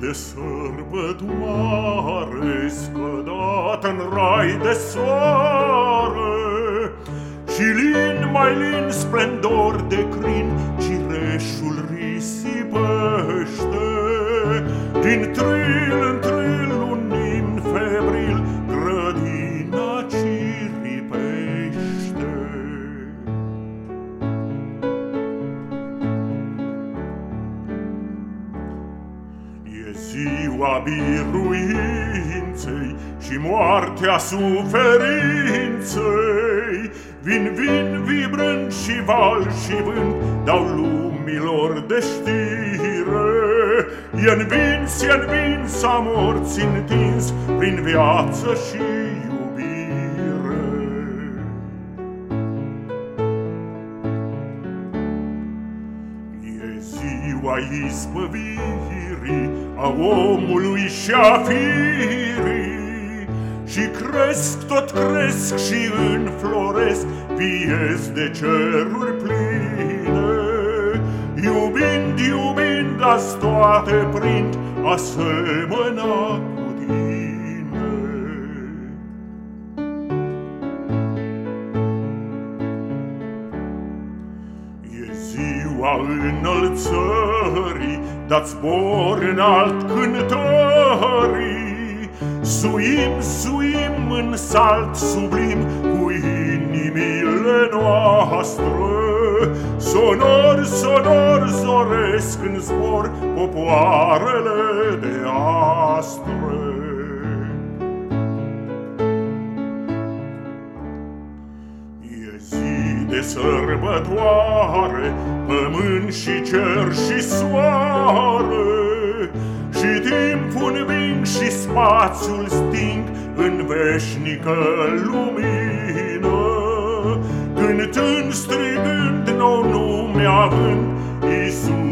de sărbătoare Scădat în rai de soare. Și lin, mai lin, splendor de crin Cireșul risipește Din tril ziua biruinței și moartea suferinței. Vin, vin, vibrând și val și vânt Dau lumilor de știre. E-n vins, e-n vins, a morți întins Prin viață și iubire ziua izbăvirii A omului și a firii. Și cresc, tot cresc și înfloresc Viez de ceruri pline. Iubind, iubind, azi toate prind Asemăna ziua înălțării, dați zbor înalt cântării. Suim, suim în salt sublim cu inimile noastre. Sonor, sonor zoresc în zbor popoarele de astre. De sărbătoare, pământ și cer și soare, Și timpul vin și spațiul sting în veșnică lumină, Cântând, strigând, nou nume având, Iisus